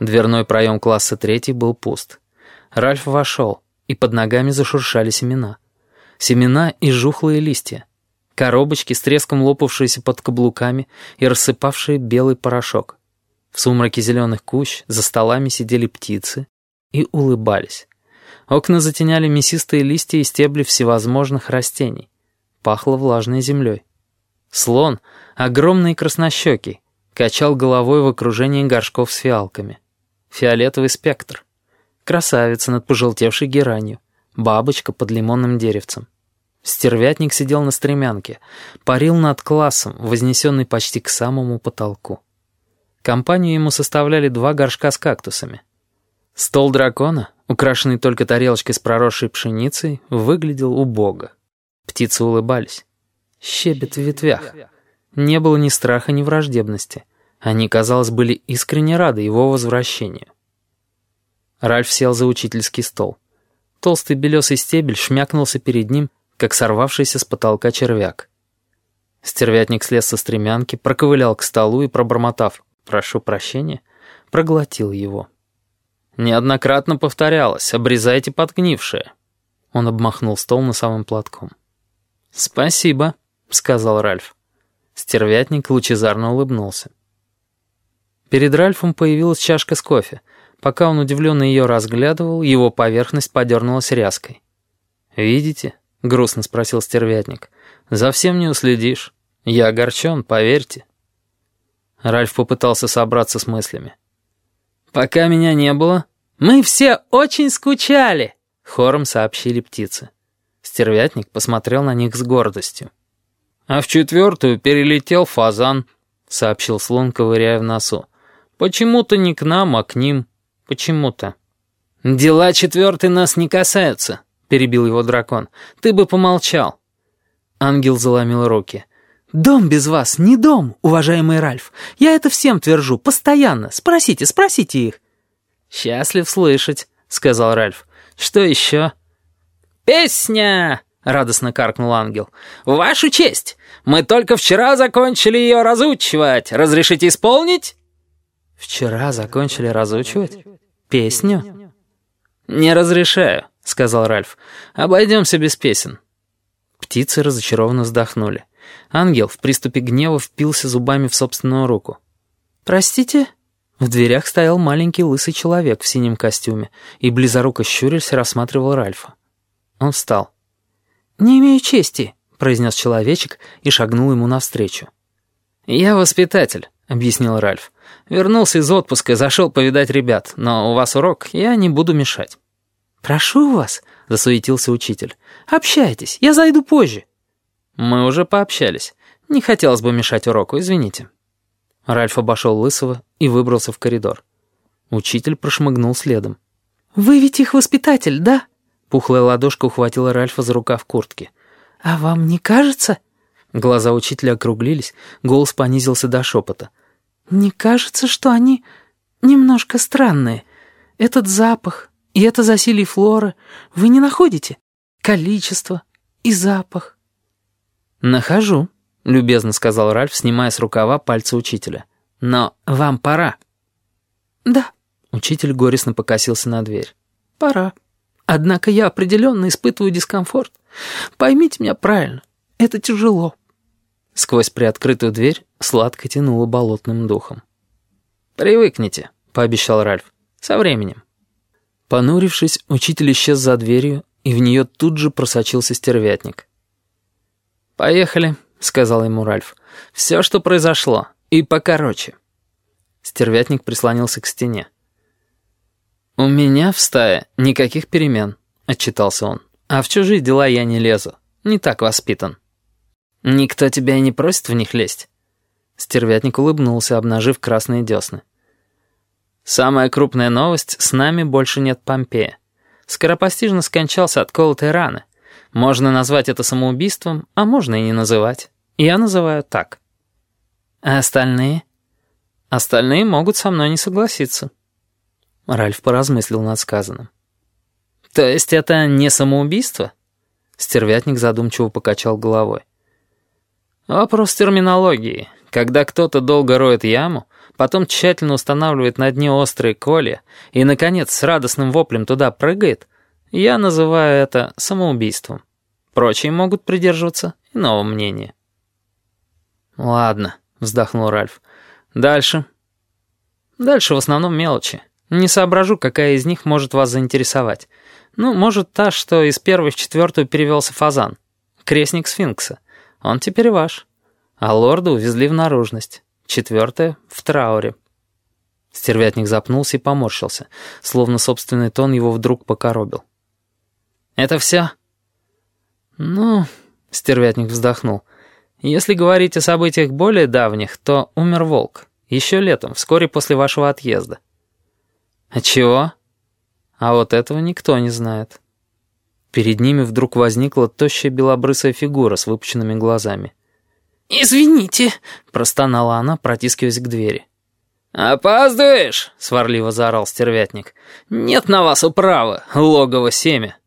Дверной проем класса третий был пуст. Ральф вошел, и под ногами зашуршали семена. Семена и жухлые листья. Коробочки с треском лопавшиеся под каблуками и рассыпавшие белый порошок. В сумраке зеленых кущ за столами сидели птицы и улыбались. Окна затеняли мясистые листья и стебли всевозможных растений. Пахло влажной землей. Слон, огромный и краснощекий, качал головой в окружении горшков с фиалками. Фиолетовый спектр. Красавица над пожелтевшей геранью. Бабочка под лимонным деревцем. Стервятник сидел на стремянке, парил над классом, вознесенный почти к самому потолку. Компанию ему составляли два горшка с кактусами. Стол дракона, украшенный только тарелочкой с проросшей пшеницей, выглядел убого. Птицы улыбались. Щебет в ветвях. Не было ни страха, ни враждебности. Они, казалось, были искренне рады его возвращению. Ральф сел за учительский стол. Толстый белесый стебель шмякнулся перед ним, как сорвавшийся с потолка червяк. Стервятник слез со стремянки, проковылял к столу и, пробормотав «прошу прощения», проглотил его. Неоднократно повторялось «обрезайте подгнившее». Он обмахнул стол носовым платком. «Спасибо», — сказал Ральф. Стервятник лучезарно улыбнулся. Перед Ральфом появилась чашка с кофе. Пока он удивленно ее разглядывал, его поверхность подернулась ряской. «Видите?» — грустно спросил стервятник. «За всем не уследишь. Я огорчен, поверьте». Ральф попытался собраться с мыслями. «Пока меня не было, мы все очень скучали», — хором сообщили птицы. Стервятник посмотрел на них с гордостью. «А в четвертую перелетел фазан», — сообщил слон, ковыряя в носу. «Почему-то не к нам, а к ним. Почему-то». «Дела четвертой нас не касаются», — перебил его дракон. «Ты бы помолчал». Ангел заломил руки. «Дом без вас не дом, уважаемый Ральф. Я это всем твержу, постоянно. Спросите, спросите их». «Счастлив слышать», — сказал Ральф. «Что еще?» «Песня!» радостно каркнул ангел. «Вашу честь! Мы только вчера закончили ее разучивать. Разрешите исполнить?» «Вчера закончили разучивать? Песню?» «Не разрешаю», — сказал Ральф. «Обойдемся без песен». Птицы разочарованно вздохнули. Ангел в приступе гнева впился зубами в собственную руку. «Простите?» В дверях стоял маленький лысый человек в синем костюме и, близоруко щурясь, рассматривал Ральфа. Он встал. «Не имею чести», — произнес человечек и шагнул ему навстречу. «Я воспитатель», — объяснил Ральф. «Вернулся из отпуска и зашел повидать ребят, но у вас урок, я не буду мешать». «Прошу вас», — засуетился учитель. «Общайтесь, я зайду позже». «Мы уже пообщались. Не хотелось бы мешать уроку, извините». Ральф обошел Лысого и выбрался в коридор. Учитель прошмыгнул следом. «Вы ведь их воспитатель, да?» Пухлая ладошка ухватила Ральфа за рукав куртки. «А вам не кажется...» Глаза учителя округлились, голос понизился до шепота. «Не кажется, что они немножко странные? Этот запах и это засилие флоры вы не находите? Количество и запах». «Нахожу», — любезно сказал Ральф, снимая с рукава пальцы учителя. «Но вам пора». «Да», — учитель горестно покосился на дверь. «Пора». Однако я определенно испытываю дискомфорт. Поймите меня правильно, это тяжело». Сквозь приоткрытую дверь сладко тянуло болотным духом. «Привыкните», — пообещал Ральф. «Со временем». Понурившись, учитель исчез за дверью, и в нее тут же просочился стервятник. «Поехали», — сказал ему Ральф. «Все, что произошло, и покороче». Стервятник прислонился к стене. «У меня в стае никаких перемен», — отчитался он. «А в чужие дела я не лезу. Не так воспитан». «Никто тебя и не просит в них лезть». Стервятник улыбнулся, обнажив красные десны. «Самая крупная новость — с нами больше нет Помпея. Скоропостижно скончался от колотой раны. Можно назвать это самоубийством, а можно и не называть. Я называю так. А остальные? Остальные могут со мной не согласиться». Ральф поразмыслил над сказанным. «То есть это не самоубийство?» Стервятник задумчиво покачал головой. «Вопрос терминологии. Когда кто-то долго роет яму, потом тщательно устанавливает на дне острые колья и, наконец, с радостным воплем туда прыгает, я называю это самоубийством. Прочие могут придерживаться иного мнения. «Ладно», — вздохнул Ральф. «Дальше». «Дальше в основном мелочи. Не соображу, какая из них может вас заинтересовать. Ну, может, та, что из первой в четвертую перевелся фазан. Крестник сфинкса. Он теперь ваш. А лорда увезли в наружность. Четвертая — в трауре». Стервятник запнулся и поморщился, словно собственный тон его вдруг покоробил. «Это все?» «Ну...» — стервятник вздохнул. «Если говорить о событиях более давних, то умер волк. Еще летом, вскоре после вашего отъезда». «А чего?» «А вот этого никто не знает». Перед ними вдруг возникла тощая белобрысая фигура с выпученными глазами. «Извините», — простонала она, протискиваясь к двери. «Опаздываешь!» — сварливо заорал стервятник. «Нет на вас управы, логово семя!»